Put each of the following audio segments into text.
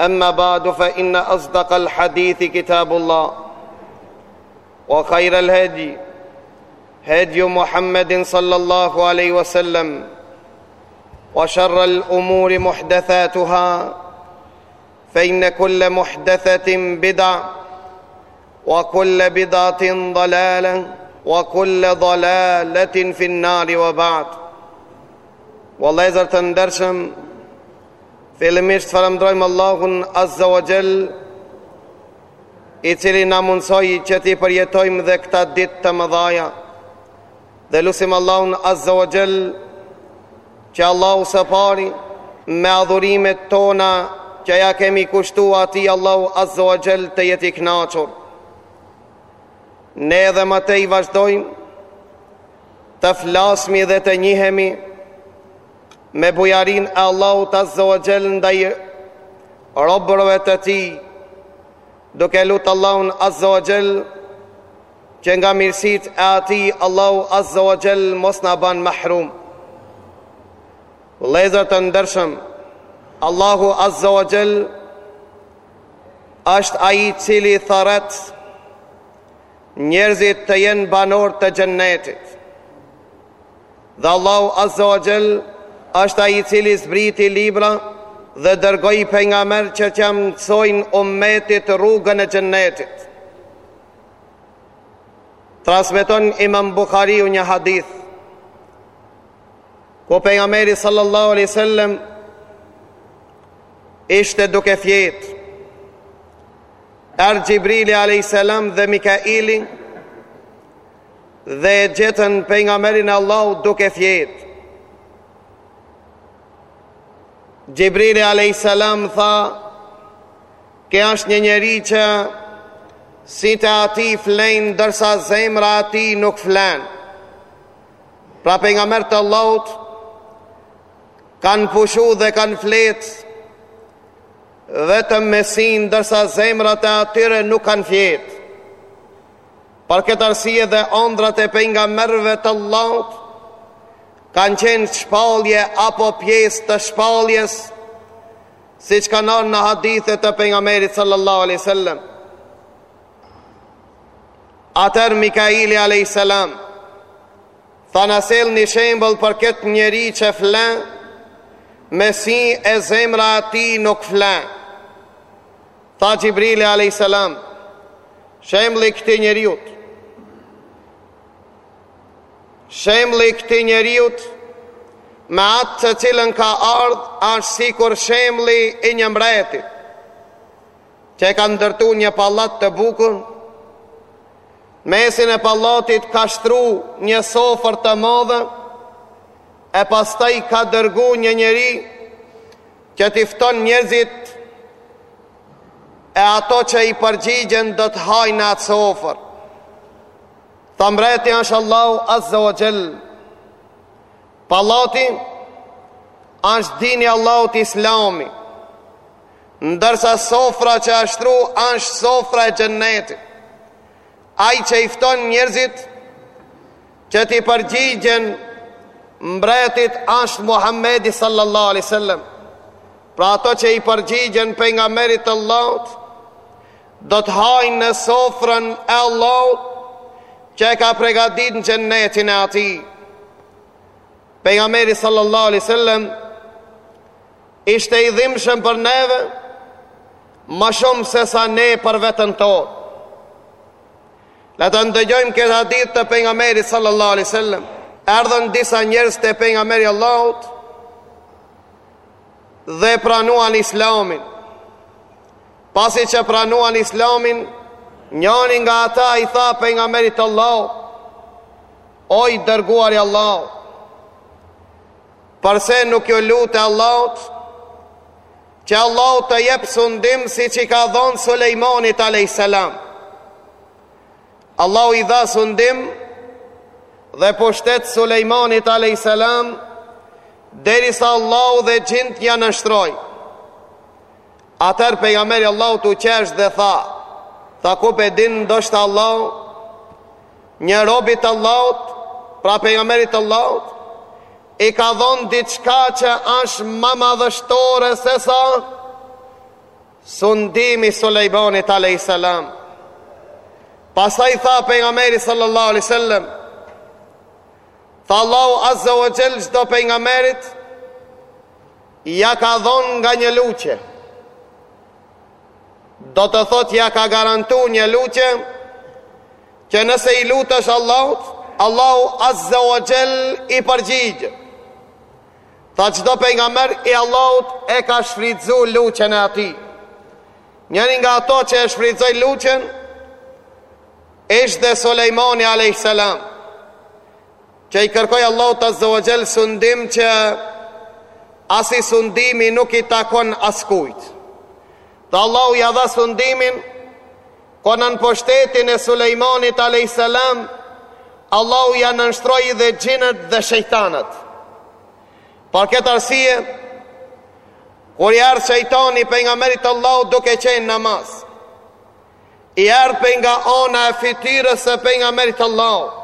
أما بعد فإن أصدق الحديث كتاب الله وخير الهدي هدي محمد صلى الله عليه وسلم وشر الأمور محدثاتها فإن كل محدثة بدع وكل بدعة ضلالة وكل ضلالة في النار وبعد والله إذا تندرسم Fillimisht falemnderojmë Allahun Azza wa Jall, i cili na mundësoi që t'i përjetojmë dhe këta ditë të mëdhaja. Dhe lusim Allahun Azza wa Jall që Allahu së pari me adhurimet tona që ia kemi kushtu atij Allahu Azza wa Jall të jetë i knaqur. Ne dhe më tej vazhdojmë të flasmi dhe të njihemi me bujarinë e Allahut Azza wa Jall ndaj robërve të Tij, duke lutë Allahun Azza wa Jall që nga mirësitë e atij Allahu Azza wa Jall mos na ban mahrum Vëllezër të ndershëm Allahu Azza wa Jall është Ai i cili thërret njerëzit të jenë banorë të Xhennetit Dhe Allahu Azza wa Jall është Ai i Cili zbriti libra dhe dërgoi pejgamberë që t'ia mësojnë ummetit rrugën e Xhennetit. Transmeton Imam Buhariu një hadith ku pejgamberi sallallahu alaihi wasallam ishte duke fjetë. Erdh Xhibrili alejhi selam dhe Mikaili dhe e gjetën pejgamberin e Allahut duke fjet. Xhibrili alayhis salam tha: "Ky është një njeri që sytë e atij flejnë ndërsa zemra e atij nuk flen. Pra pejgamberët e Allahut, kanë pushu dhe kanë fjetë, vetëm me sy ndërsa zemrat e atyre nuk kanë fjetë. Për këtë arsye dhe ëndrrat e pejgamberëve të Allahut kanë qenë shpallje apo pjesë të shpalljes, siç kanë ardhur në hadithe të pejgamberit sallallahu alaihi wasallam. Atëherë Mikaili alejhi selam tha na sill një shembull për këtë njeri që flen me sy e zemra e atij nuk flen Tha Xhibrili alayhis salam, shembli i këtij njeriut. Shembli i këtij njeriut me atë të cilën ka ardh është sikur shembli i një mbretit që e ka ndërtu një pallat të bukur, në mesin e pallatit ka shtru një sofër të madhe e pastaj ka dërgu një njeri Që t'i fton njerëzit e ato që i përgjigjen do të hanë në atë sofër. Tha mbreti është Allahu Azze ue Xhel. Pallati është dini i Allahut, islami. Ndërsa sofra që ashtru është sofra e xhennetit. Ai që i fton njerëzit e Që t'i përgjigjen mbretit është Muhammedi sallallahu alaihi wasallam. Pra ato që i përgjigjen pejgamberit të Allahut do të hanë në sofrën e Allahut që e ka pregatit në xhennetin e atij. Pejgamberi sallallahu alaihi wasallam ishte i dhimbshëm për neve ma shumë se sa ne për veten tonë. Le të ndëgjojmë këtë hadith të pejgamberit sallallahu alaihi wasallam. Erdhën disa njerëz te pejgamberi i Allahut dhe pranuan Islamin. Pasi që pranuan Islamin, njëri nga ata i tha pejgamberit të Allahut: "O i dërguar i Allahut, përse nuk ju lute Allahut Që Allahu të jep sundim siç i ka dhonë Sulejmanit a.s. Allahu i dha sundim dhe pushtet Sulejmanit a.s. Derisa Allahu dhe xhindët ia nënshtroi. Atëherë pejgamberi i Allahut u qesh dhe tha, tha ku po e din ndoshta Allahu, një robi të Allahut, pra pejgamberit të Allahut, i ka dhonë diçka që është ma madhështore se sa sundimi i Sulejmanit alayhis salam. Pastaj tha pejgamberi sallallahu alaihi wasallam, tha Allahu azza wa jall çdo pejgamberit ja ka dhon nga një lutje. Do të thotë ja ka garantu një lutje që nëse i lutet Allahut, Allahu Azze ue Xhel i përgjigjet. Tha çdo pejgamber i Allahut e ka shfrytëzu lutjen e atij. Njëri nga ato që e shfrytëzoi lutjen, ishte dhe Sulejmani a.s. Që i kërkoi Allahut Azze ue Xhel sundim që asi sundimi nuk i takon askujt. Dhe Allahu ja dha sundimin, Po nën pushtetin e Sulejmanit alayhis salam, Allahu ja nënshtroi dhe xhinët dhe shejtanët. Për këtë arsye, kur i erdh shejtani pejgamberit të Allahut duke qenë në namaz, i erdh prej nga ana e fytyrës së pejgamberit të Allahut.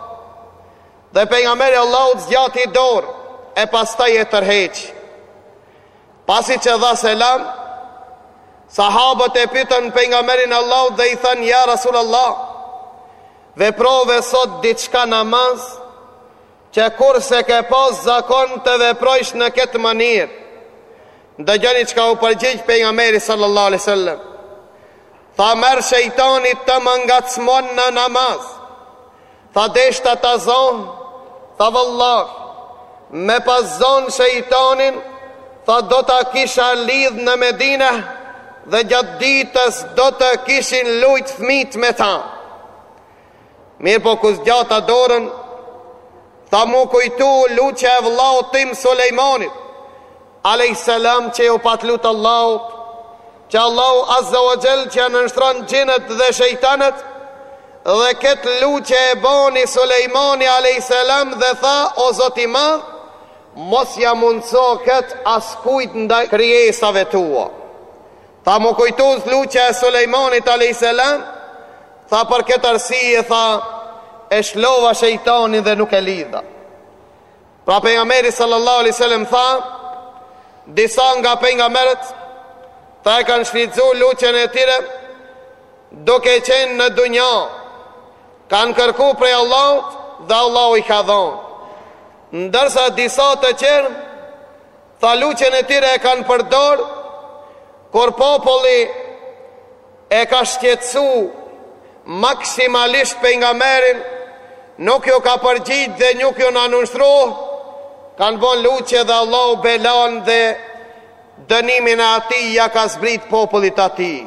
Dhe pejgamberi i Allahut zgjati dorën e pastaj e tërheq. Pasi që dha selam, sahabët e pytën pejgamberin e Allahut dhe i thanë, ja Rasul Allah, veprove sot diçka namaz, që kurrë s'e ke pas zakon të veprojsh në këtë manirë, ndëgjoni çka u përgjigj pejgamberi sallallahu alaihi wasallam, tha m'erdh shejtani të më ngacmon në namaz, Tha deshta ta zon Tha vallah Me pas zon shejtanin Tha do ta kisha lidh në medine Dhe gjatë ditës do të kishin lujt fmijt me ta Mirëpo kur zgjata dorën Tha m'u kujtu lutja e vëllaut tim Sulejmanit Alejhi selam që ju pat lut Allahut që Allahu azza wa jall t'ja nënshtron xhinët dhe shejtanët dhe ket lutje e boni Sulejmani alejhi selam dhe tha o Zoti i madh mos ja mundso ket askujt ndaj krijesave tua tha m'u kujtu lutja e Sulejmanit alejhi selam tha për ket arsije tha e çlirova shejtanin dhe nuk e lidha Pra pejgamberi sallallahu alaihi wasallam tha, disa nga pejgamberët tha e kanë shfrytzu lutjen e tyre duke qenë në dunja, kanë kërku prej Allahut dhe Allahu i ka dhonë. Ndërsa disa të tjerë Tha lutjen e tyre e kanë përdor, kur populli e ka shqetsu maksimalisht pejgamberin, nuk ju ka përgjigj dhe nuk ju nënshtru, kanë bon lutje dhe Allahu belan dhe dënimin e atij ja ka zbrit popullit atij.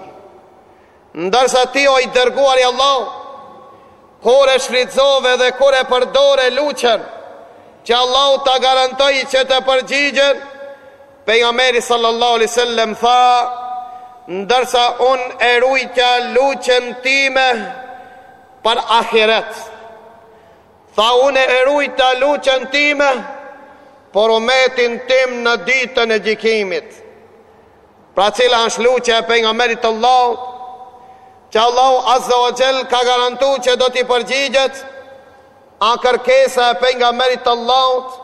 Ndërsa ti o i dërguar i Allahut, kur e shfrytëzove dhe kur e përdore lutjen, që Allahu ta garantoi që të përgjigjet, pejgamberi sallallahu alaihi wasallam tha, ndërsa unë e rujtja lutjen time për ahiret. Tha unë e rujtja lutjen time për umetin tim në ditën e gjykimit. Pra cila ansh lutja e pejgamberit të Allahut, që Allahu Azza wa Jell ka garantu që do t'i përgjigjet, a kërkesa e pejgamberit të Allahut,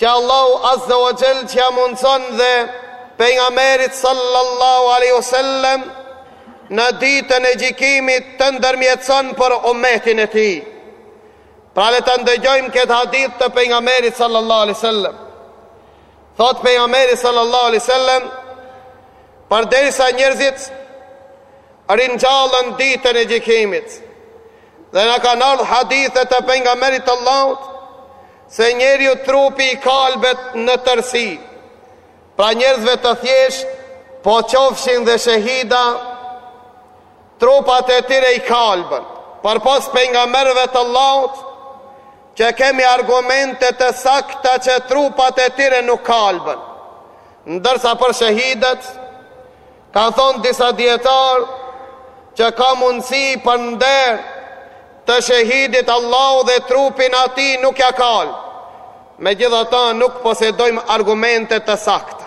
që Allahu Azza wa Jell t'ja mundëson dhe pejgamberit sallallahu alaihi wasallam në ditën e gjykimit të ndërmjetëson për umetin e tij. Pra le ta ndëgjojmë këtë hadith të pejgamberit sallallahu alaihi wasallam. Thotë pejgamberi sallallahu alaihi wasallam, përderisa njerëzit ringjallen ditën e gjykimit. Dhe na kanë ardh hadithe të pejgamberit të Allahut se njeriu trupi i kalbet në tërësi. Pra njerëzve të thjeshtë po qofshin dhe shehida Trupat e tyre i kalben, përpos pejgamberëve të Allahut, që kemi argumente të sakta që trupat e tyre nuk kalben. Ndërsa për shehidët, kanë thonë disa dijetarë, që ka mundësi për nder të shehidit Allahu dhe trupin atij nuk ia kalb. Megjithatë nuk posedojmë argumente të sakta.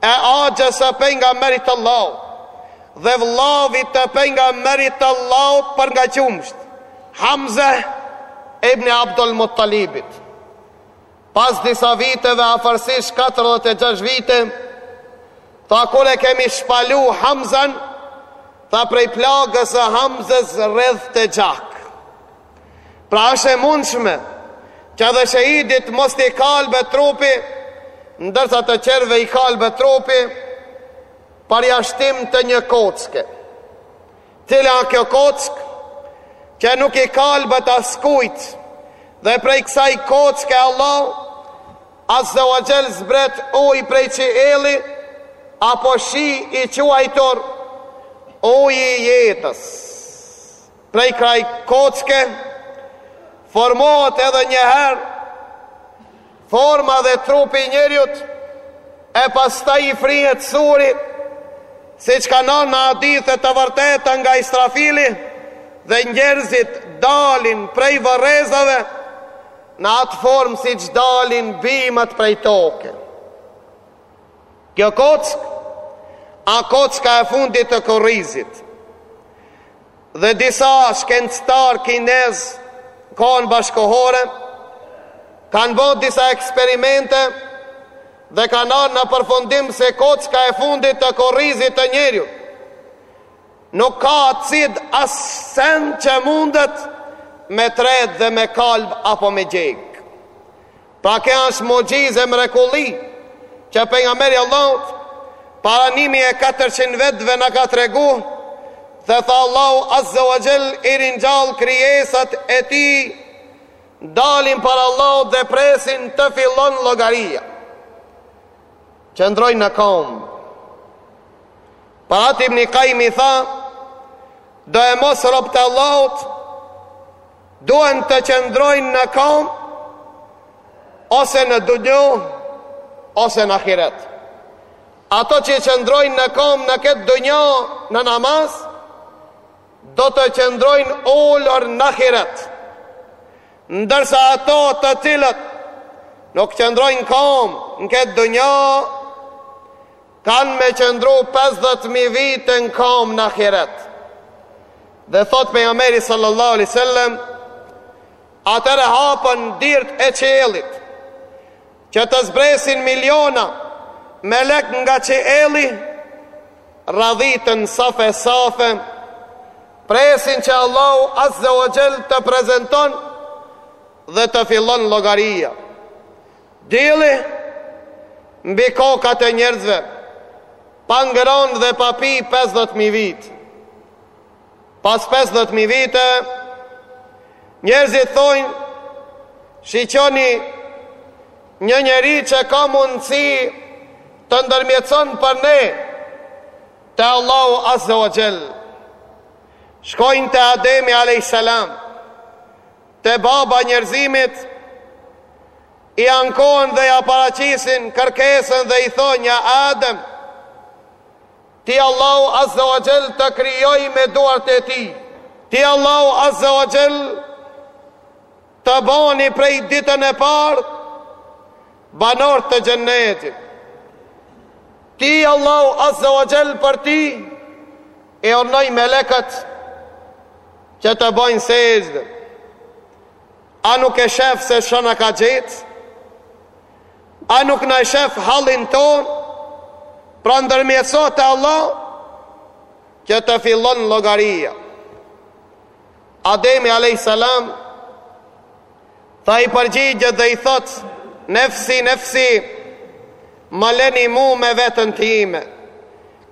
E axhës së pejgamberit të Allahut dhe vëllavit të pejgamberit të Allahut për nga qumësht, Hamze ibn Abdul Muttalibit. Pas disa viteve afërsisht 46 vite, tha kur e kemi shpalu Hamzen, tha prej plagës së Hamzes rridhte gjak. Pra është e mundshme që dhe shehidit mos t'i kalbet trupi, ndërsa të tjerëve i kalbet trupi, përjashtim të një kocke. Cila kjo kockë, që nuk i kalbet askujt, dhe prej kësaj kocke Allahu Azza wa Jall zbret ujë prej qielli, apo shi i quajtur uji i jetës. Prej kësaj kocke formohet edhe një herë forma dhe trupi i njeriut e pastaj i fryhet suri, siç ka ardh në hadithe të vërteta nga Israfili dhe njerëzit dalin prej vërrezave në atë formë siç dalin bimët prej toke. Kjo kockë a kocka e fundit të kurrizit dhe disa shkencëtarë kinez kohën bashkëkohore kanë bo disa eksperimente dhe kanë ardh në përfundim se kocka e fundit të kurrizit të njeriut nuk ka acid as send që mundet me tret dhe me kalb apo me djeg Pra kjo është muxhize e mrekulli që pejgamberi i Allahut para 1400 viteve na ka tregu dhe tha Allahu Azza wa Jall i ringjall krijesat e tij dalin para Allahut dhe presin të fillojë llogaria. Qëndrojnë në kom. Pra Ibn Kajimi tha, domosdo robtë e Allahut, Duhen të qëndrojnë në kamb ose në dunja ose në ahiret. Ato që qëndrojnë në kamb në këtë dunja në namaz, do të qëndrojnë ulur në ahiret. Ndërsa ato të cilët nuk qëndrojnë kamb në këtë dunja, Kanë me qëndru pesëdhjetë mijë vite në kamb në ahiret. Dhe thot pejgamberi sallallahu alaihi wasallam, atëherë hapen dyrt e qiellit që të zbresin miliona melek nga qielli, radhiten safe safe, presin që Allahu azza wa jall të prezenton dhe të fillon llogaria. Dielli mbi kokat e njerëzve, pa ngrën dhe pa pi pesëdhjetë mijë vite. Pas pesëdhjetë mijë viteve, njerëzit thonë, shiqoni një njeri që ka mundësi të ndërmjetëson për ne te Allahu Azze ue Xhel. Shkojnë te Ademi a.s. Te baba i njerëzimit i ankohen dhe ja paraqisin kërkesën dhe i thonë ja Adem, ti Allahu Azza wa Jell të krijoi me duart e tij. Ti Allahu Azza wa Jell të bani prej ditën e parë banor të xhennetit. Ti Allahu Azza wa Jell për ti I urdhnoi melekët që të bajnë sexhde. A nuk e shef se ça na ka gjet? A nuk na e shef hallin tonë? Pra ndërmjetso te Allahu që të fillon llogaria. Ademi a.s. Tha i përgjigjet dhe i thot Nefsi, nefsi Më leni mu me veten time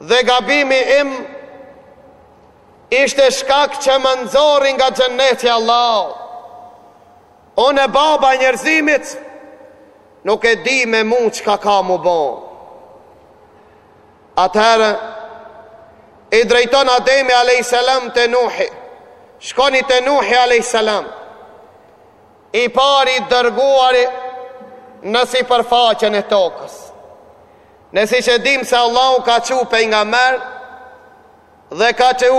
Dhe gabimi im ishte shkak që më nxori nga xhenneti Allahu. Unë baba i njerëzimit nuk e di me mu çka ka m'u bo. Atëherë i drejton Ademi alayhis salam te Nuhi. Shkoni te Nuhi alayhis salam. I pari i dërguari në sipërfaqen e tokës. Ne siç e dimë se Allahu ka çu pejgamber dhe ka çu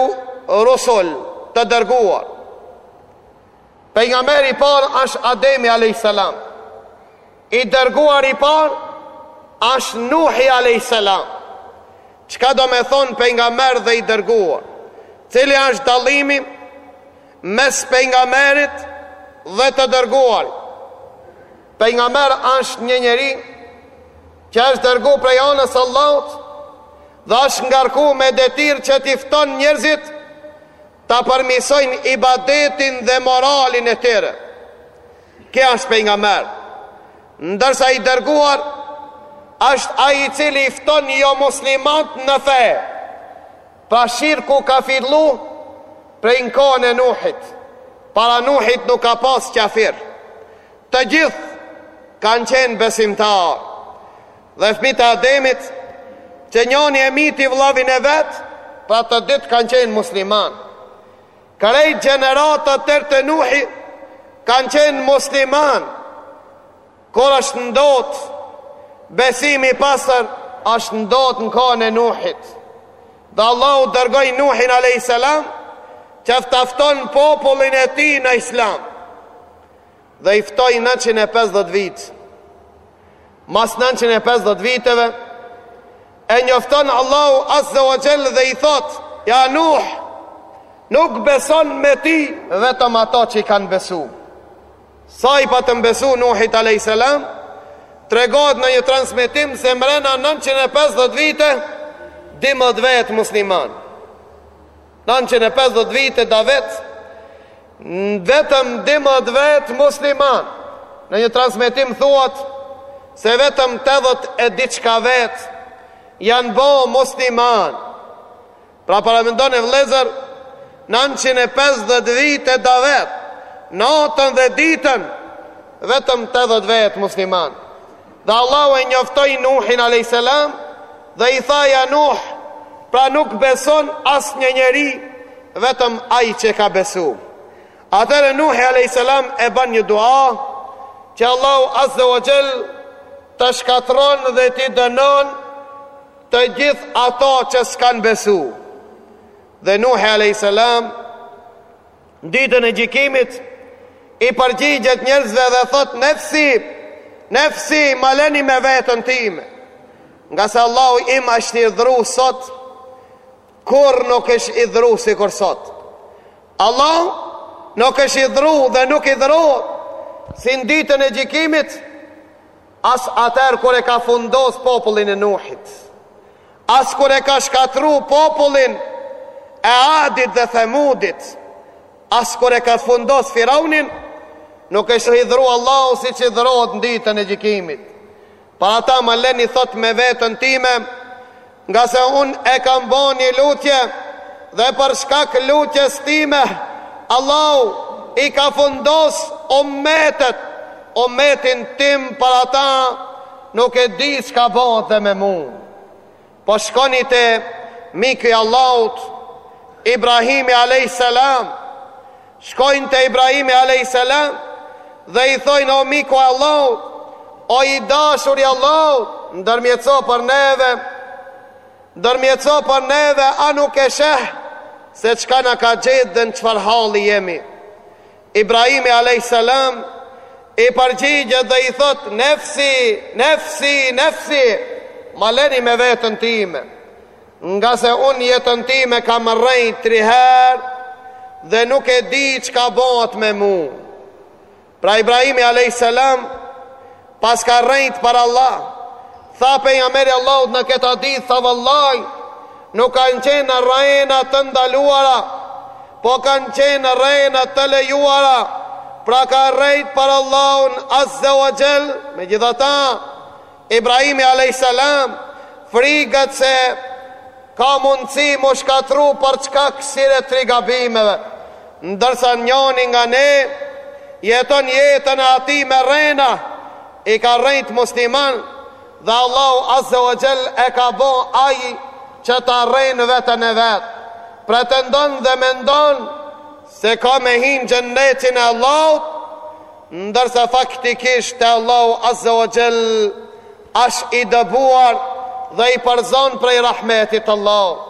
rusul të dërguar. Pejgamberi i parë është Ademi alayhis salam. I dërguar i parë është Nuhi alayhis salam. Çka do me thonë pejgamber dhe i dërguar? Cili është dallimi mes pejgamberit dhe të dërguar? Pejgamber është një njeri që është dërgu prej anës Allahut dhe është ngarku me detyrë që t'i fton njerëzit ta përmirësojnë ibadetin dhe moralin e tyre. Ky është pejgamber, ndërsa i dërguar është ai i cili i fton jomuslimanët në fe, pra shirku ka fillu prej në kohën e Nuhit, para Nuhit nuk ka pas qafirë. Të gjithë kanë qenë besimtarë. Dhe fëmijët e Ademit, që njoni e myti vllavin e vet, pra të dytë kanë qenë musliman. Krejt gjeneratat deri te Nuhi kanë qenë musliman. Kur është ndot besimi i pastër është ndot në kohën e Nuhit. Dhe Allahu dërgoi Nuhin a.s. që ta fton popullin e tij në islam. dhe i ftoi nëntëqind e pesëdhjetë vite. Mas nëntëqind e pesëdhjetë viteve, e njofton Allahu Azze wa Xhel dhe i thotë, ja Nuh, nuk beson me ty vetëm ato që i kanë besu. Sa i patën besu Nuhit a.s. Tregohet në një transmitim se mrena nëntëqind e pesëdhjetë vite, dymdhet vetë musliman. Nëntëqind e pesëdhjetë vite davet vetëm dymdhet vetë musliman në një transmitim thuhet se vetëm tetdhet e diçka vetë janë bo musliman pra paramendone vëllezër 950 vite davet natën dhe ditën vetëm tetdhet vetë musliman Dhe Allahu e njoftoi Nuhin alayhis salam dhe i tha ja Nuh, pra nuk beson asnjë njeri vetëm ai që ka besu. Atëherë Nuhi a.s. e ban një dua që Allahu Azze wa Xhel t'i shkatërron dhe t'i dënon të gjithë ato që s'kanë besu. Dhe Nuhi a.s. Në ditën e gjykimit, i përgjigjet njerëzve dhe thotë, Nefsi, nefsi, më leni me veten time. Ngase Allahu im është hidhru sot, kurrë nuk është hidhru sikur sot. Allahu nuk është hidhru dhe nuk hidhru, si në ditën e gjykimit, As atëherë kur e ka fundos popullin e Nuhit, as kur e ka shkatërru popullin e Adit dhe Thamudit, as kur e ka fundos Firaunin, nuk është hidhru Allahu siç hidhrohet në ditën e gjykimit. Pra ata ma leni thotë me veten time, Ngase unë e kam ba një lutje dhe për shkak t'lutjes time Allahu i ka fundos ummetet ummetin tim pra ata nuk e di çka bëhet dhe me mu po shkoni te miku i Allahut Ibrahimi alejhi selam Shkojnë te Ibrahimi alejhi selam dhe i thojnë o miku i Allahut, o i dashuri Allahut, ndërmjetëso për neve, ndërmjetëso për neve a nuk e sheh se çka na ka gjetë dhe në çfarë halli jemi. Ibrahimi alejhi selam i përgjigjet dhe i thot nefsi, nefsi, nefsi, ma leni me veten time. Ngase unë jetën time kam rrejt tri herë dhe nuk e di çka bëhet me mu. Pra Ibrahimi alayhis salam pse ka rrejt për Allah. Tha pejgamberi Allahut në këtë hadith tha vallahi nuk kanë qenë rrejna të ndaluara, po kanë qenë rrejna të lejuara. Pra ka rrejt për Allahun azza wa jall, megjithatë Ibrahimi alejhi selam friget se ka mundësi mu shkatru për shkak t'ktyre tri gabimeve, ndërsa njani nga ne jeton jetën e tij me rrena, i ka rrejt musliman dhe Allahu azze ue xhel e ka bo ai që ta rrejnë veten e vet, pretendon dhe mendon se ka me hi në xhennetin e Allahut, Ndërsa faktikisht te Allahu Azze wa Xhell është i dëbuar dhe i përzon prej rahmetit të Allahut.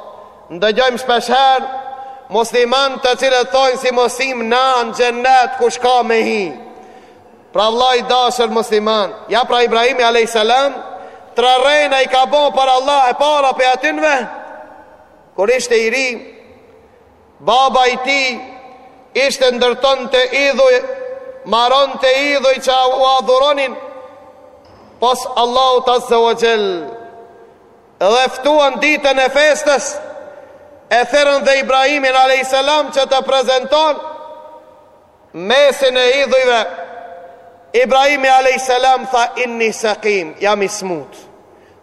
Ndëgjojmë shpeshherë musliman të cilët thojnë si mos him na në xhennet kush ka me hi. Pra vëllai i dashur musliman, ja pra Ibrahimi alayhis salam, tri rrena i ka bën për Allah e para prej atynve kur ishte i ri Baba i tij ishte ndërtonte idhuj, maronte idhuj që u adhuronin pos Allahut Azza wa Jell. Dhe ftuan ditën e festës, e thirrën dhe Ibrahimin alayhis salam që të prezenton mesin e idhujve, Ibrahimi alejhi selam tha inni saqim, jam i smut.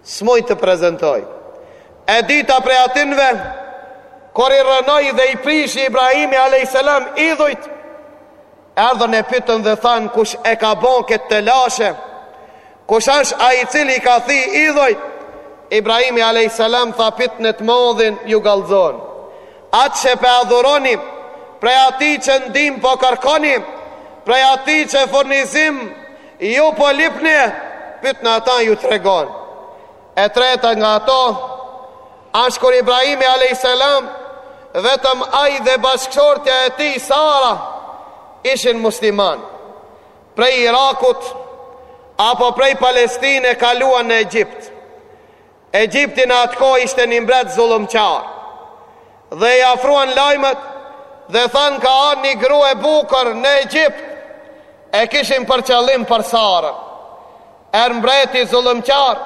S'muj të prezentoj. E dyta prej atynve, kur i rrënoi dhe i prishi Ibrahimi alejhi selam idhujt, erdhën e pyetën dhe thanë kush e ka bën këtë telashe. Kush është ai i cili i ka thi idhujt? Ibrahimi alejhi selam tha pitne të madhin ju kallxon. Atë që pe adhuroni, prej atij që ndihmë po kërkoni, prej atij që furnizim ju po lipni, pytne ata ju tregon. E treta nga ato është kur Ibrahimi alejhi selam vetëm ai dhe bashkëshortja e tij Sara ishin musliman. Prej Irakut apo prej Palestine kaluan në Egjipt. Egjipt në atë kohë ishte një mbret zullumqar. Dhe i afruan lajmet dhe thanë ka ardh një gru e bukër në Egjipt. E kishin për qëllim për Sarën. Erdh mbreti zullumqar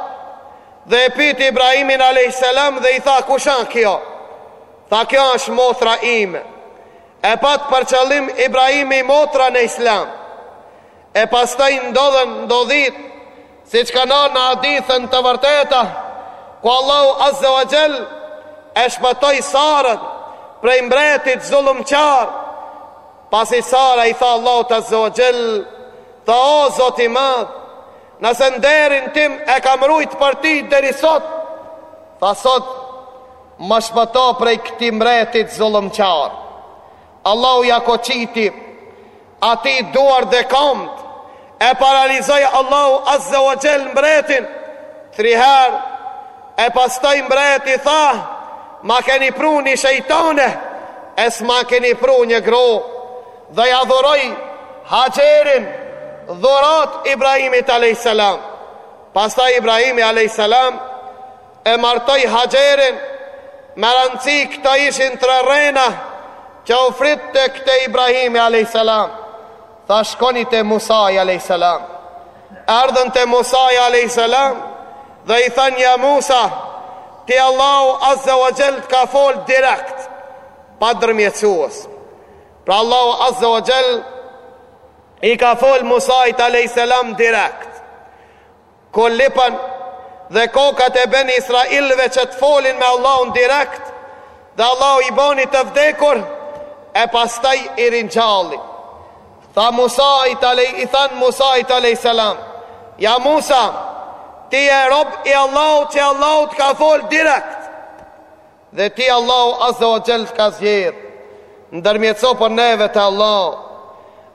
dhe e pyti Ibrahimin a.s. dhe i tha kush a kjo. Tha kjo është motra ime. E pat për qëllim Ibrahimi motra në Islam. E pastaj ndodhën ndodhit, siç kanë ardhur në hadithe të vërteta, ku Allahu Azza wa Jall e shpëtoi Sarën prej mbretit zullumqar, pasi Sara i tha Allahut Azza wa Jall, tha o Zot i Madh, nëse nderin tim e kam rujt për ty deri sot, tha sot, Ma shpëto prej këtij mbretit zullumqar. Allahu ja koçiti atij duart dhe këmbët, e paralizoi Allahu azze wa xhel mbretin tri herë, e pastaj mbreti tha, ma keni pru një shejtane, e s'ma keni pru një gru, dhe ja dhuroi Haxherin dhurat Ibrahimit alejsalam. Pastaj Ibrahimi alejsalam E martoi Haxherin, me rëndësi këto ishin tre rrena që u frik te këto Ibrahimi alejhi selam. Tha shkoni te Musai alejhi selam. Erdhën te Musai alejhi selam dhe i thanë ja Musa, ti Allahu azza wa jall të ka fol direkt, pa ndërmjetësues. Pra Allahu azza wa jall i ka fol Musait alejhi selam direkt. Kur lipën dhe kokat e beni israilëve që të folin me Allahun direkt dhe Allahu i boni të vdekur e pastaj i ringjalli. Tha, i thanë Musait alejhi selam. Ja Musa, ti je rob i Allahut që Allahu të ka fol direkt. Dhe ti Allahu Azze o Xhel të ka zgjedh, ndërmjetëso për neve te Allahu.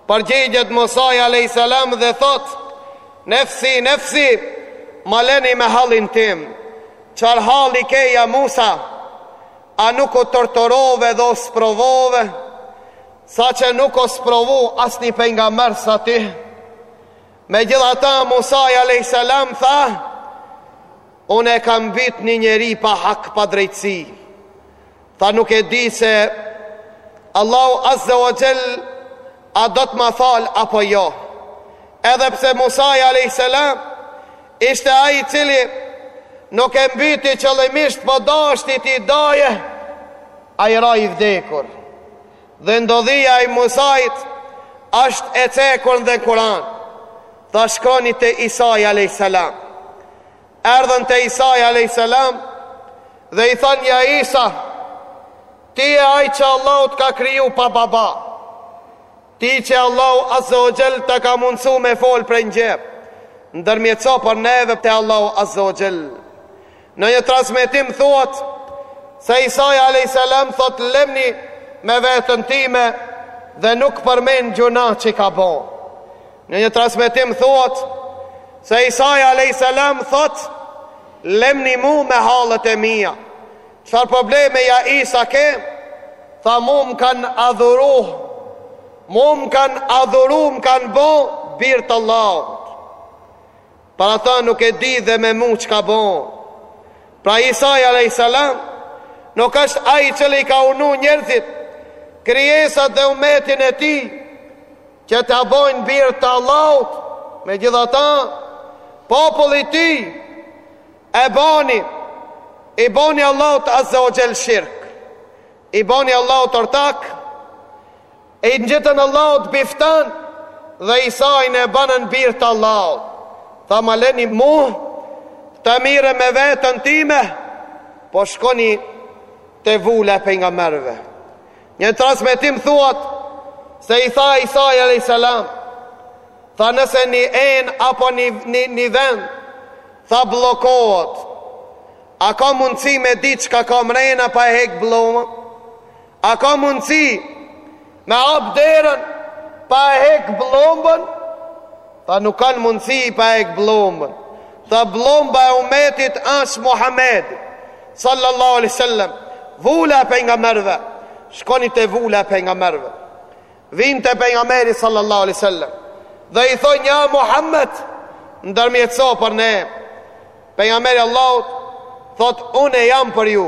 Përgjigjet Musai alejhi selam dhe thot, Nefsi, nefsi, më leni me hallin tim. Çfarë halli ke ja Musa? A nuk u torturove dhe u sprovove? Sa që nuk u sprovu asni pejgamber sa ti. Megjithata Musai alejhi selam tha, Unë e kam mbyt një njeri pa hak pa drejtësi Tha nuk e di se Allahu Azze o Xhel A do të ma falë apo jo Edhe pse Musaj a.s. Ishte ai i cili Nuk e mbyti qëllimisht po deshti t'i dajë Ai ra i vdekur Dhe ndodhia i Musajt është e cekun dhe në Kuran Tha shkoni te Isai a.s. erdhën te Isai alejhi selam dhe i thanë ja Isa ti je ai që Allahu të ka kriju pa baba ti që Allahu azze o xhel të ka mundësu me fol prej n'gjep ndërmjetëso për neve te Allahu azze o xhel në një transmetim thuat se Isai alejhi selam thot lemni me veten time dhe nuk përmend gjuna që ka bo Në një transmetim thuhet se Isai alejhi selam thot lemni mu me hallet e mia. Çfarë probleme ja Isa ke? Tha mu më kanë adhuru. Mu më kanë adhuru, më kanë bo bir të Allahut. Prandaj tha nuk e di dhe me mu çka bon. Pra Isai alejhi selam nuk është ai i cili i ka urdhnu njerëzit krijesat dhe umetin e tij që ta bojnë bir të Allahut, megjithata, populli i tij e boni, i boni Allahut azze o xhel shirk, i boni Allahut ortak, i ngjitën Allahut iftira, dhe Isain e banën bir të Allahut. Tha më leni mu, të merrem me vetën time, po shkoni te vula e pejgamerëve. Një transmetim thuat se i tha Isai alejhi selam, tha nëse një enë apo një një, një vend tha bllombohet. A ka mundësi me ditë çka ka mrena pa e hek bllombën? A ka mundësi me hapë derën pa e hek bllombën? Tha nuk kanë mundësi pa e hek bllombën Tha bllomba e umetit është Muhammedi Sallallahu alai sallem Vula e pejgamberëve Shkoni te vula e pejgamberëve Vinë te pejgamberi Sallallahu alai sallem Dhe i thojn ja Muhammed Ndërmjetëso për ne Pejgamberi i Allahut Thot unë e jam për ju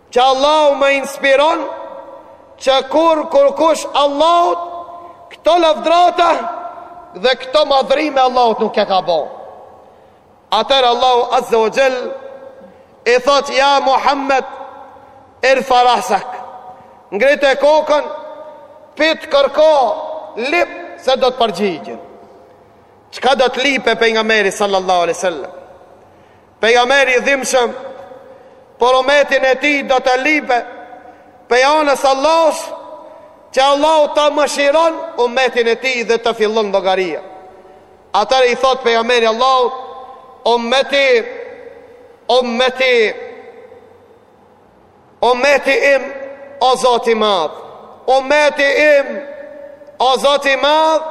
Që Allahu e inspiron Që kurrë kurrkush Allahut Këto lavdërata Dhe këto madhërime Allahut nuk e ka bo Atëherë Allahu azze ue xhel I thot ja Muhammed Irfa rasak Ngrit e kokën Pyt kërko Lyp se do të përgjigjem Çka do të lypë pejgamberi sallallahu alai sallam Pejgamberi i dhimbshëm për umetin e tij do të lypë prej anës Allahut, që Allahu ta mëshiron umetin e tij dhe të fillon llogaria. Atëherë i thot pejgamberi i Allahut, ummeti, ummeti, ummeti im, o Zot i madh, ummeti im, o Zoti madh,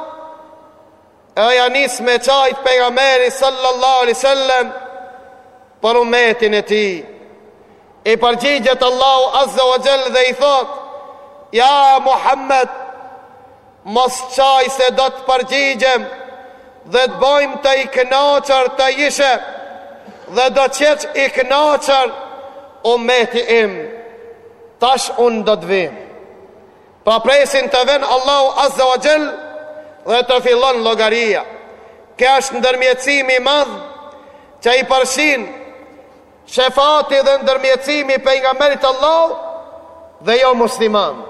E ia nis me qajt pejgamberi sallallahu alaihi wasallam për umetin e tij. I përgjigjet Allahu azza wa jall dhe i thot: Ja Muhammed, mos qaj se do të përgjigjem dhe të bojmë ty i kënaqur të jeshë dhe do t'jesh i kënaqur umeti im. Tash unë do të vij. Pra presin të vjen Allahu Azza wa Jell dhe të fillon llogaria. Ky është ndërmjetësimi i madh që i përfshin shefati dhe ndërmjetësimi i pejgamberit të Allahut edhe jomuslimanët.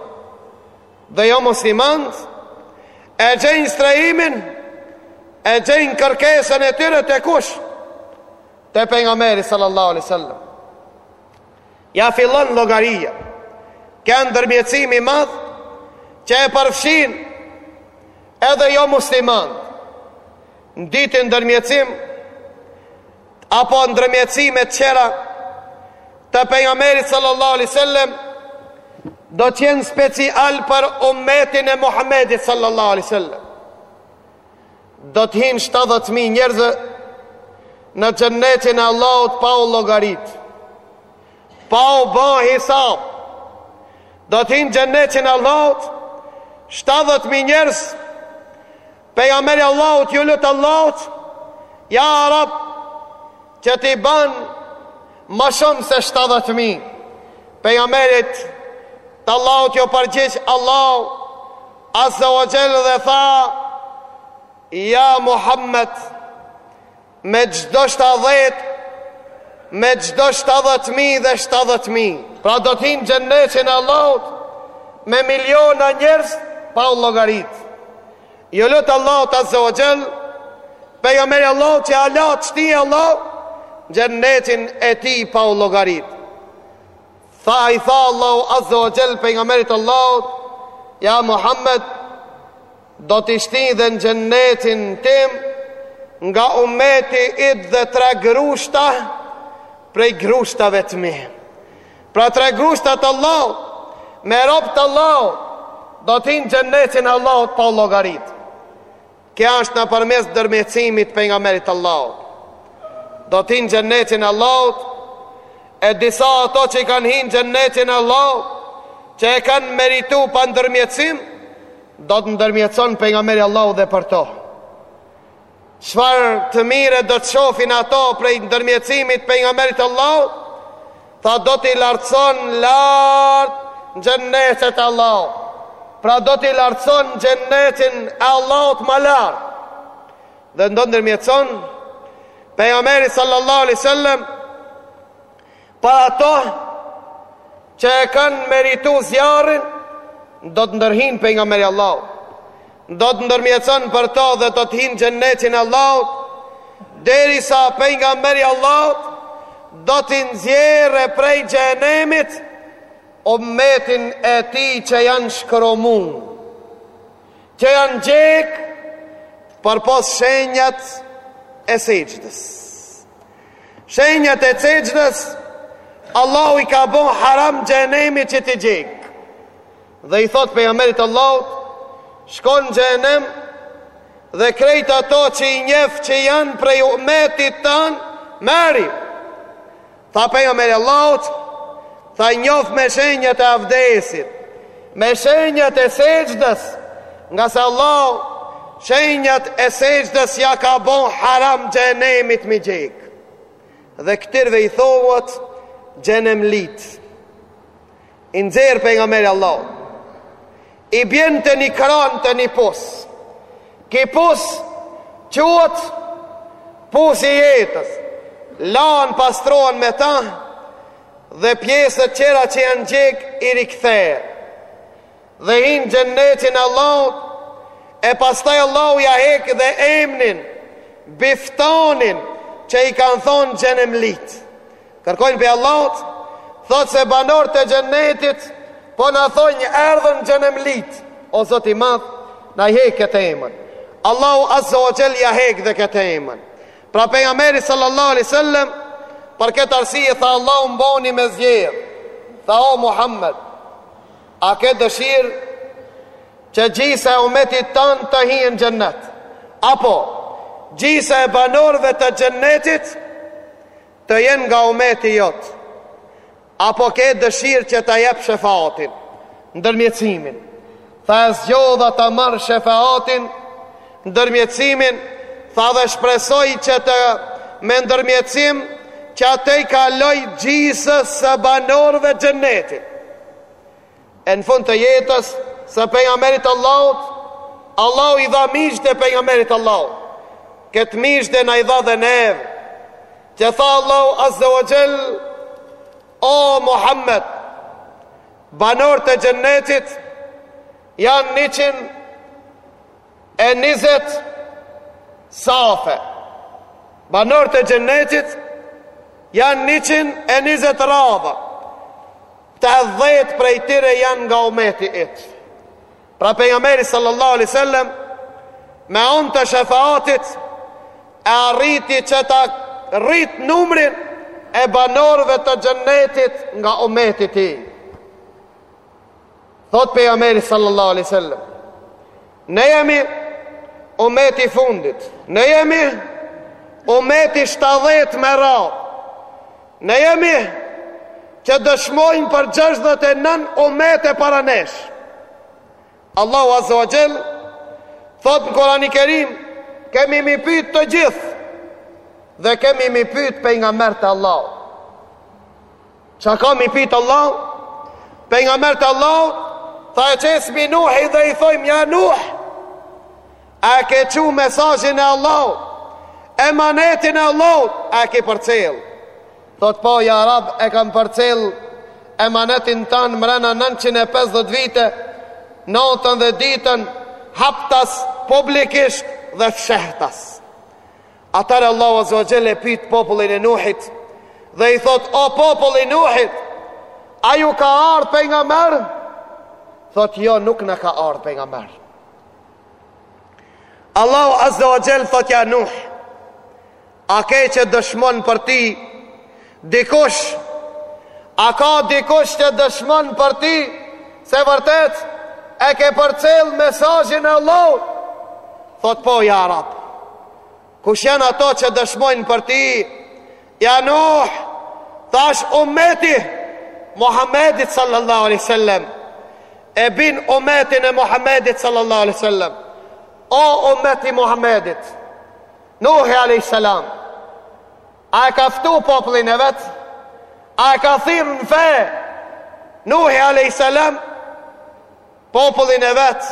Edhe jomuslimanët e gjejnë strehimin e gjejnë kërkesën e tyre te kush? Te pejgamberi sallallahu alaihi wasallam. Ia fillon llogaria. Ky ndërmjetësimi i madh që e përfshin edhe jomuslimanët. I dyti ndërmjetësim apo ndërmjetësimet e tjera të pejgamberit sallallahu alaihi wasallam do të jenë special për ummetin e Muhamedit sallallahu alaihi wasallam. Do të hyjnë 70.000 njerëz në xhennetin e Allahut pa u llogarit, pa u bo hisab. Do të hyjnë n'xhennetin e Allahut 70.000 njerëz, pejgamberi i Allahut iu lut Allahut, ja Rab, Që t'i ban ma shumë se 70 mijë. Pejgamberit të Allahut ju përgjigj Allahu Azza wa Jell dhe tha Ja Muhammed me çdo 70 me çdo 70 mijë dhe 70 mijë. Pra do të hinë n'xhennetin e Allahut me miliona njerëz pa u llogarit. Ju lut Allahut Azza wa Jall, pejgamberi Allahut që Allahu t'i shtie Allahu n'xhennetin e tij pa u llogarit. Tha i tha Allahu Azza wa Jall pejgamberit Allahut, ja Muhammed do t'i shti dhe në xhennetin tim nga umeti it dhe tre grushta prej grushtave të mi. Pra tre grushta të Allahut me rob të Allahut do të hinë n'xhennetin e Allahut pa u llogarit. Kjo është nëpërmes ndërmjetësimit pejgamberit Allahut. Do të hinë n'xhennetin e Allahut e disa ato që i kanë hinë n'xhennetin e Allahut që e kanë meritu pa ndërmjetësim, do të ndërmjetëson pejgamberi Allahut dhe për to. Çfarë të mire do të shofin ato prej ndërmjetësimit pejgamberit Allahut, tha do t'i lartëson lart në xhennetet e Allahut. Pra do t'i lartëson në xhennetin e Allahut ma lart. Dhe ndo ndërmjetëson pejgamberi sallallahu alejhi sallem, Për ato që e kanë meritu zjarrin, do të ndërhin pejgamberi Allahut, do të ndërmjetëson për ta dhe do të hinë n'xhennetin e Allahut, derisa pejgamberi Allahut, do t'i nxjerrë prej xhenemit, umetin e tij që janë shkrumu, që janë gjek, përpos shenjat e sexhdës. Shenjat e Sexhdës Allahu i ka bo haram xhenemit që t'i gjek. Dhe i thotë pejgamberit Allahut, shko në xhenem dhe krejt ato që i njeh që janë prej umetit tan, merri. Tha pejgamberi Allahut, Tha i njof me shenjat e avdesit, me shenjat e sexhdës, ngase Allahu shenjat e sexhdës ja ka bo haram xhenemit m'i gjek. Dhe këtirve i thohet xhenemlit. I nxjerr pejgamberi Allahut. I bjen te një kron te një pus. Ki pus quhet pusi jetës. Lahen pastrohen me ta, Dhe pjesët tjera që janë gjeg i rikthehen dhe hin xhennetin e Allahut e pastaj Allahu ja hek dhe emnin biftanin që i kanë thonë xhenemlit kërkojnë prej Allahut thotë se banorët e xhennetit po na thonë një erdhën xhenemlit o zot i madh na e hek këtë emën Allahu azza wa jall ja hek dhe këtë emën Pra pejgamberi sallallahu alaihi wasallam për këtë arsye tha Allahu m'boni me zgjedh. Tha o Muhammed, a ke dëshirë që gjysa e umetit tand të hien në xhennet? Apo gjysa e banorëve të xhennetit të jenë nga umeti jot? Apo ke dëshirë që ta jep shefaatin, ndërmjetësimin? Tha e zgjodha ta marr shefaatin, ndërmjetësimin, tha dhe shpresoj që të me ndërmjetësim që atë i kaloj gjysës së banorëve xhennetit. E në fund të jetës së pejgamberit të Allahut, Allahu i dha myzhde pejgamberit të Allahut. Këtë myzhde na i dha dhe neve. Që tha Allahu Azza wa Jall, O Muhammed, banorët e xhennetit janë 100 e njëzet safe. Banorët e xhennetit janë njëqind e njëzet radha. Tetëdhjetë prej tyre janë nga ummeti yt. Pra pejgamberi sallallahu alaihi wasallam me anë të shefaatit e arriti që ta rrit numrin e banorëve të xhennetit nga ummeti i tij. Thot pejgamberi sallallahu alaihi wasallam, ne jemi umeti i fundit. Ne jemi umeti i 70 me radhë. Ne jemi që dëshmojnë për 69 umete para nesh. Allahu azza wa jall thot në Kur'ani Kerim, kemi mi pyet të gjithë dhe kemi mi pyet pejgamberët e Allahut. Ça ka mi pyt Allahu pejgamberët e Allahut? Tha e qesmi Nuhin dhe i thojmë ja Nuh, a ke çu mesazhin e Allahut, emanetin e Allahut, a ke përcjell. Thot po, ja rab, e kam përcjell emanetin tand mrena 950 vite, natën dhe ditën, haptas publikisht dhe fshehtas. Atëherë Allahu Azza wa Jalla e pyet popullin e Nuhit dhe i thot: "O popull i Nuhit, a ju ka ardh pejgamber?" Thot: "Jo, nuk na ka ardh pejgamber." Allahu Azza wa Jalla thot: "Ja Nuh, a ke që dëshmon për ti Dikush? A ka dikush që dëshmon për ty se vërtet e ke përcjell mesazhin e Allahut? Thot po ja Rab. Kush janë ato që dëshmojnë për ty? Ja Nuh, thash ummeti Muhammedit sallallahu alaihi wasallam. E bin ummetin e Muhammedit sallallahu alaihi wasallam. O ummeti Muhammedit. Nuhi alaihi salam. A e ka ftu popullin e vet? A e ka thirr në fe? Nuhi alayhis salam popullin e vet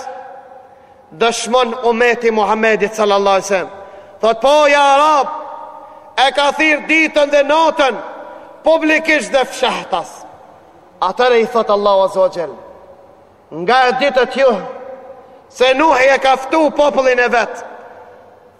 dëshmon umeti Muhammedit sallallahu alaihi wasallam. Thot po ja Rab e ka thirr ditën dhe natën publikisht dhe fshehtas. Atëherë i thot Allahu azza wajel nga e ditët ju se Nuhi e ka ftu popullin e vet.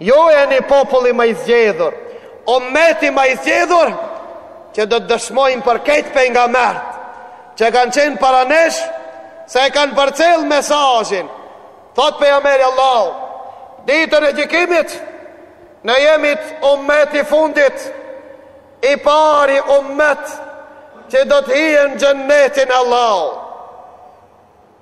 Jo jemi populli ma i zgjedhur, ummeti ma i zgjedhur që do të dëshmojmë për këtë pejgambert që kanë qenë para nesh se e kanë përcjell mesazhin. Thot pejgamberi Allahut, ditën e gjykimit na jemi ummeti i fundit, i pari ummet që do të hijë në xhennetin e Allahut.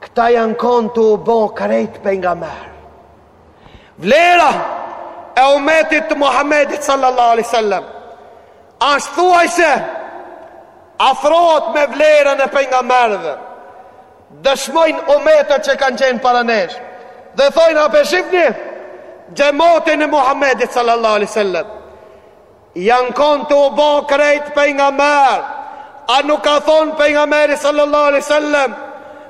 Këta janë konë tu u bo krejt pejgamberë. Vlera e umetit të Muhammedit sallallahu alai sallam, ashtë thuaj se afrohet me vlerën e pejgamberëve, dëshmojnë umetët që kanë qenë para nesh, dhe thojnë a pe shifni xhematin e Muhammedit sallallahu alai sallam, Janë kon tu u bo krejt pejgamber a nuk ka thon pejgamberi sallallahu alaihi wasallam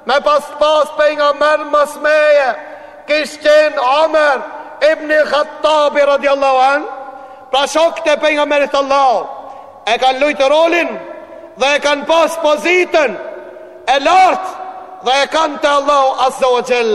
me pas pas pejgamber mas meje kish qen Omer ibnul Khattabi radiallahu an pra shokët e pejgamberit sallallahu e kanë lujt rolin dhe e kanë pas pozitën e lart dhe e kanë te Allahu azza wa jall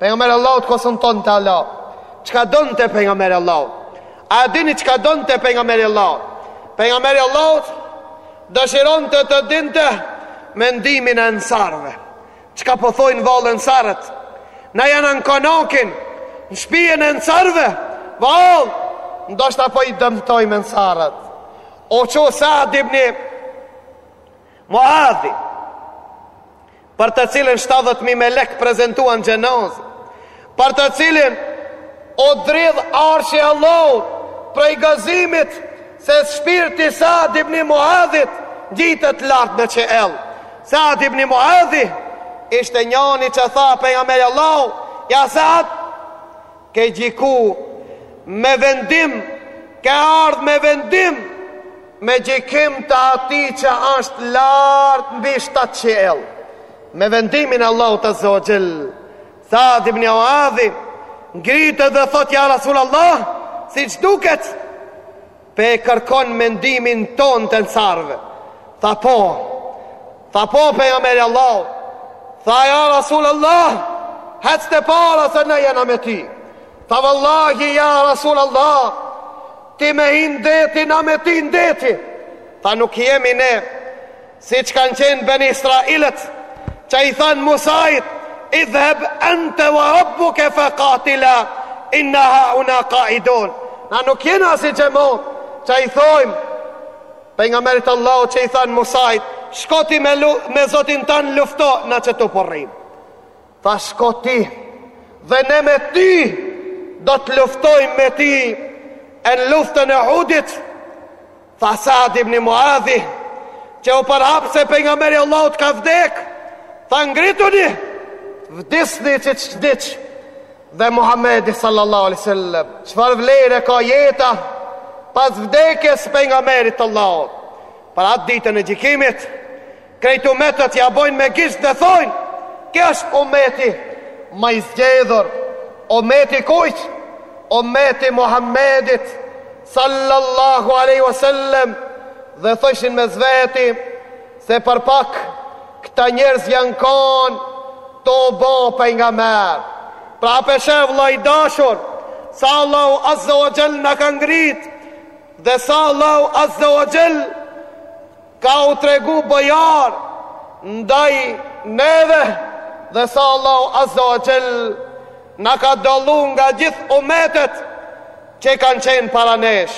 Pejgamberi Allahut konsultonte Allah. Çka donte pejgamberi Allahut? A e dini çka donte pejgamberi Allahut? Pejgamberi Allahut dëshironte të dinte mendimin e ensarëve. Çka po thojnë vallë ensarët? Na jena në konokin, në shpijen e ensarëve. Vallë, ndoshta po i dëmtojmë ensarët. U çu Sa'd ibni Muadhi për të cilin shtatëdhet mijë melekë prezantuan xhenazë, për të cilin u dridh arshi i Allahut prej gazimit se shpirti i Sa'd ibni Mu'adhit ngjitet lart në qiell. Sa'd ibni Mu'adhi ishte njani që tha pejgamberi Allahut, ja Sa'd, ke gjyku me vendim, ke ardh me vendim me gjykim të atij që është lart mbi shtatë qiell, me vendimin e Allahut azze ue xhel, Saad ibn Muadhi, ngritet dhe thotë ja Rasul Allah, siç duket, po e kërkon mendimin tonë t'ensarëve, tha po, tha po pejgamberi Allahut, tha ja Rasul Allah, hec te para se na jena me ty, tha vallahi ja Rasul Allah, Ti me hi në deti, na me ti në deti. Tha nuk jemi ne, si që kanë qenë beni Israilët, që i thanë Musait, idhheb ente wa rabbuke fekatila, inna hahuna kaidun. Na nuk jena si gjemot, që i thojmë, pejgamberit Allahut që i thanë Musait, shko ti me, me zotin tan lufto, na këtu po rrimë. Tha shko ti dhe ne me ty do të luftojmë me ty e në luftën e Uhudit tha Saad ibn Muadhi që u përhap se pejgamberi Allahut ka vdek tha ngrituni vdisni siç vdiq dhe Muhammedi sallallahu alejhi sallam çfarë vlere ka jeta pas vdekes pejgamberit të Allahut për atë ditën e gjykimit Krejt umetet ia bojnë me gisht dhe thojnë, Ky është umeti ma i zgjedhur, umeti i kujt? Umeti i Muhamedit sallallahu alaihi wasallam. Dhe thojshin mes veti se për pak këta njerëz janë kon to bo pejgamber. Pra ape shef vëlla i dashur, sa Allahu azza wa jall na ka ngrit dhe sa Allahu azza wa jall Ka u tregu bujar ndaj neve dhe sa Allahu Azza wa Jell na ka dallu nga gjithë umetet që kanë qenë para nesh.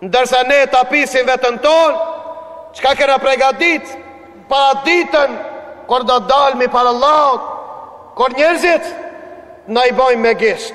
Ndërsa ne ta pysim vetën tonë, çka kena pregatit për at ditën kur do dalmi para Allahut, kur njerëzit na i bojnë me gisht.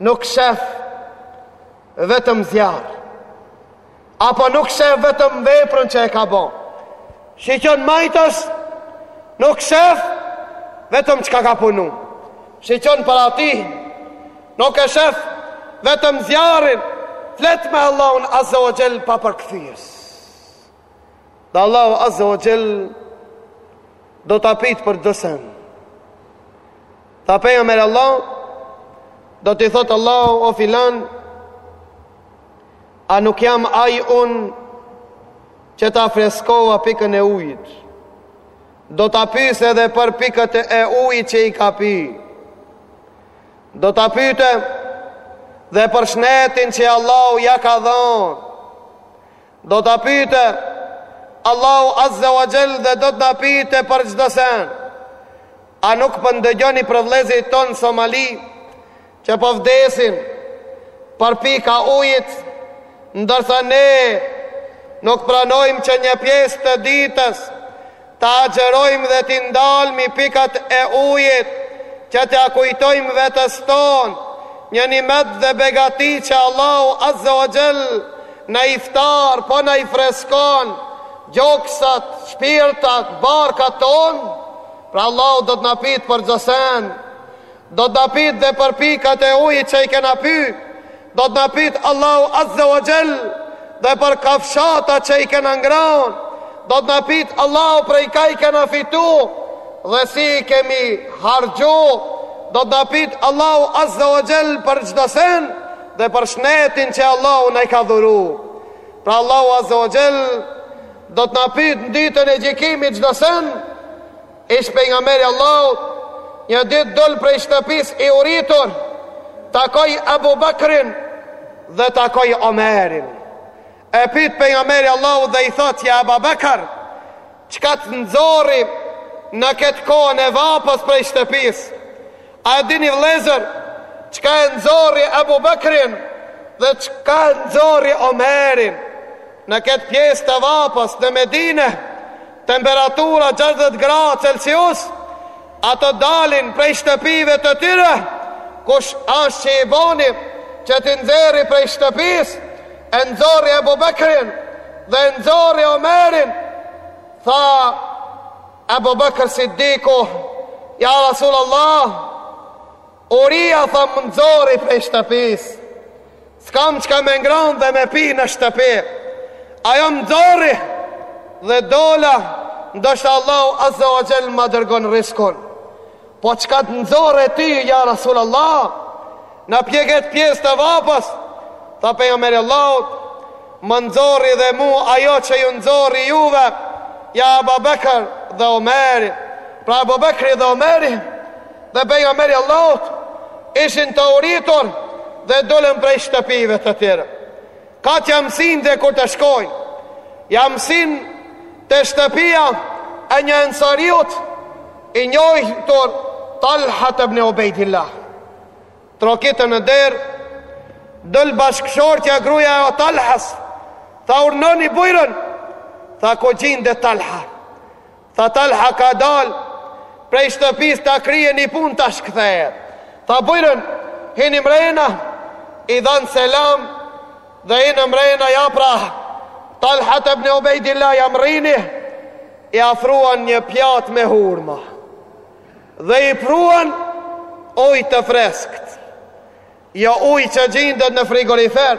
Nuk shef vetëm zjarr. Apo nuk shef vetëm veprën që e ka bo. Shikon majtas, nuk shef vetëm çka ka punu. Shikon para ti, nuk e shef vetëm zjarrin. Flet me Allahun Azza wa Jall pa përkthyes. Dhe Allahu Azze ue Xhel do ta pyt për dosjen. Tha pejgamberi Allahut, do t'i thotë Allahu o filan, a nuk jam ai unë që ta freskova pikën e ujit. Do ta pys edhe për pikët e ujit që i ka pi. Do ta pyt edhe për shnetin që Allahu ia ka dhonë. Do ta pytë Allahu Azze wa Xhell dhe do të na pytë për çdo sen. A nuk po ndëgjoni për vlezit tonë Somali që po vdesin për pika ujit, ndërsa ne nuk pranojmë që një pjesë të ditës Ta agjërojmë dhe t'i ndalmi pikat e ujit, që t'ia kujtojmë vetes tonë, një nimet dhe begati që Allahu Azze wa Xhell në iftar po na i freskon gjoksat, shpirtat, barkat tonë, pra Allahu do të na pitë për çdo send, do të na pitë dhe për pikat e ujit që i kena pi, Do të na pyet Allahu Azze wa Xhell dhe për kafshatat që i kena ngranë, do të na pyet Allahu prej ka i kena fitu dhe si i kemi harxhu, do të na pyet Allahu Azze wa Xhell për çdo sen dhe për shnetin që Allahu na i ka dhuru. Pra Allahu Azze wa Xhell do të na pyet në ditën e gjikimit çdo sen, Ish pejgamberi i Allahut një ditë dol prej shtëpisë i uritur, takoi Abu Bakrin dhe takoi Omerin. E pyet pejgamberi i Allahut dhe i thotë ja Abu Bakr, çka të nxorri në këtë kohën e vapës prej shtëpisë? A e dini vëllezër, çka e nxorri Abu Bakrin dhe çka e nxorri Omerin në këtë pjesë të vapës në Medinë? Temperatura gjashtëdhjetë gradë Celsius, ata dalin prej shtëpive të tyre, kush asht që i boni që t'i nxerri prej shtëpisë, e nxorri Ebu Bekrin dhe e nxorri Omerin, tha Ebu Bekr Siddiku, ja Rasul Allah, Uria tha më nxorri prej shtëpis S'kam çka me ngran dhe me pi në shtëpi Ajo më nxorri dhe dola Ndoshta Allahu azze wa xhell ma dërgon rriskun Po çka të nxorri ti ja Rasul Allah Në pje ket pjesë të vapës Tha Pejgamberi i Allahut Më nxorri dhe mu ajo që ju nxorri juve Ja Abu Bekër dhe Omeri Pra Abu Bekri dhe Omeri dhe Pejgamberi i Allahut ishin të uritur dhe dolën prej shtëpive të tyre. Ka t'ia msyjnë dhe ku të shkojnë, ia msyjnë te shtëpia e një ensariut i njohtur Talhat ibnu Ubejdilah. Trokitën në derë, dol bashkëshortja gruja e Talhas, tha urnoni bujrum, tha ku gjindet Talha. Tha Talha ka dal prej shtëpis ta kryje një pun tash kthehet. Tha bujrën, hini mrena, i dhanë selam dhe hinë mrena. Ja pra, Talhate bni Ubejdilah ja mrrini, i afruan një pjat me hurma dhe i pruan uj të freskt. Jo ujë që gjindet në frigorifer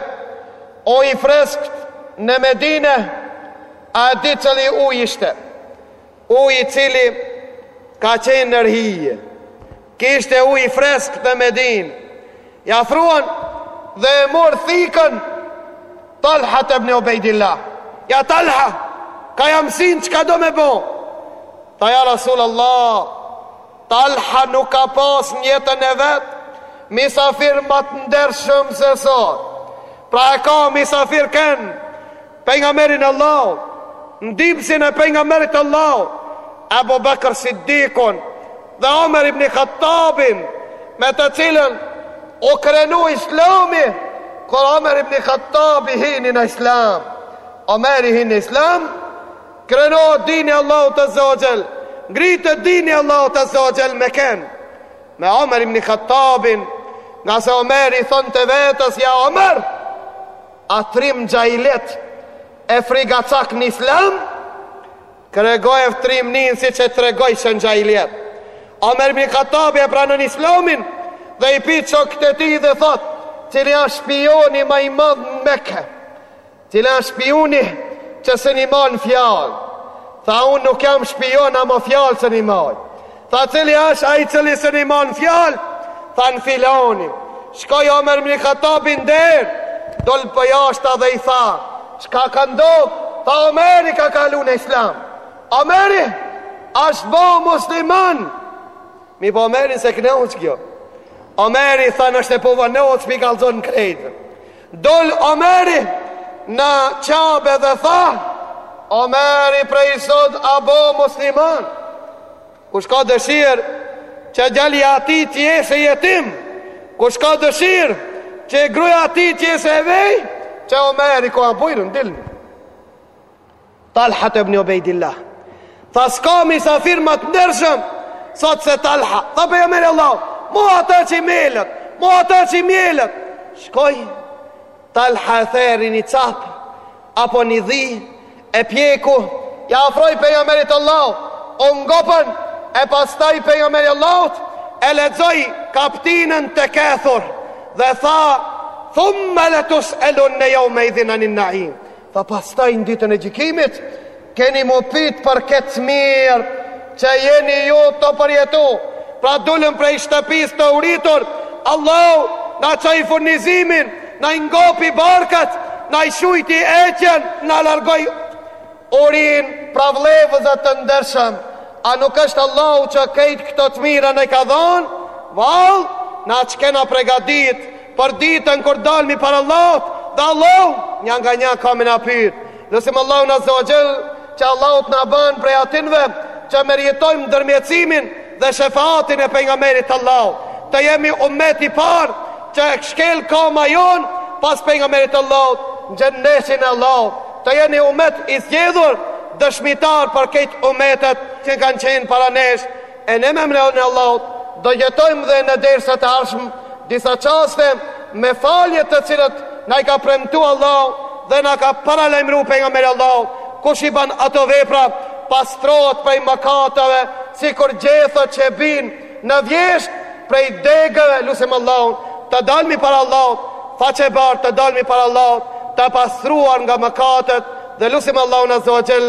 Uj i freskët në Medine A e di cili ujë ishte Ujë i cili ka qenë nër hije Kishte ujë i freskët në Medine Ja afruan dhe e mor thikën Talhate bni Ubejdilah Ja Talha ka ja mësyn çka do me bo Tha ja Rasul Allah Talha nuk ka pas në jetën e vet misafir më të ndershëm se sot. Pra e ka misafir ken pejgamberin e Allahut, ndihmësin e pejgamberit të Allahut, Abu Bakr Siddiqun dhe Omer ibn Khattabin, me të cilën u krenu Islami, kur Omer ibn Khattabi hini në Islam. Omeri hini në Islam, Krenohet dini Allahut azze o xhel, ngritet dini Allahut azze o xhel me ken, me Omer ibn Khattabin, ngase Omeri i thonte vetes, ja Omer, a trim n'xhahilijet e frikacak në islam, tregoje trimninë siç e tregojshe në xhahilijet. Omer ibn Khattabi e pranon islamin dhe i pyt shokët e tij dhe thot, cili a shpioni ma i madh në Meke, Cili është shpiuni që s'un i man fjalë? Tha unë nuk jam shpion ama fjalë s'un i maj. Tha cili është ai i cili s'un i man fjalë? Thanë filoni. Shkoi Omer ibn Khattabi n'derë. Dol përjashta dhe i tha. Çka ka ndodh? Tha Omeri ka kalu në islam. Omeri është bo musliman. Mirëpo Omerin s'e kënaq kjo. Omeri tha nashta po vonohet që m'i kallzon në krejtë. Dol Omeri në Qabe dhe tha, Omeri prej sot a bo musliman. Kush ka dëshirë që djali atij t'jesë jetim, kush ka dëshirë që gruja atij t'jesë e vej, qe Omeri ku a, bujrën, dilni. Talha ibn Ubaidillah. Tha s'ka misafir më të ndershëm sot se Talha. Tha pejgamberi i Allahut, "Mo atë që melet, mo atë që melet." Shkoi Talha e theri një cap apo një dhi e pjeku, ja afroi pejgamberit të Allahut, u ngopën e pastaj pejgamberi i Allahut e lexoi kaptinën Tekathur dhe tha, "Thumma latus'alunna yawma idhin anin na'im." Tha pastaj në ditën e gjykimit, keni m'u pytë për këto t'mira, që jeni ju tu përjetu, pra dulën prej shtëpisë të uritur, Allahu na çoi furnizimin, na i ngopi barkat, na i shujti etjen, na largoi urinë, pra vëllezër të ndershëm, a nuk është Allahu që krejt këto të mira na i ka dhonë, vallë, na çë kena pregadit, Por ditën kur dalmi para Allahut, dhe Allahu një nga një ka me na pyet. Lusim Allahun Azza wa Jall që Allahu të na bën prej atinve që meritojmë ndërmjetësimin dhe shefaatin e pejgamberit Allahu. Të jemi ummet i parë që shkel kama jonë pas pejgamberit Allahu, n'xhennetin e Allahut. Të jemi ummet i zgjedhur dëshmitar për krejt ummetet që kanë qenë para nesh E ne me emrin e Allahut do jetojmë dhe në dersat e ardhshme disa çaste me falje të cilët na i ka premtu Allahu dhe na ka paralajmëru pejgamberi Allahut kush i ban ato vepra pastrohet prej mëkateve sikur gjethat që binë në vjesht prej degëve lusim Allahun të dalmi para Allahut faqebardhë të dalmi para Allahut të pastruar nga mëkatet dhe lusim Allahun Azza wa Jall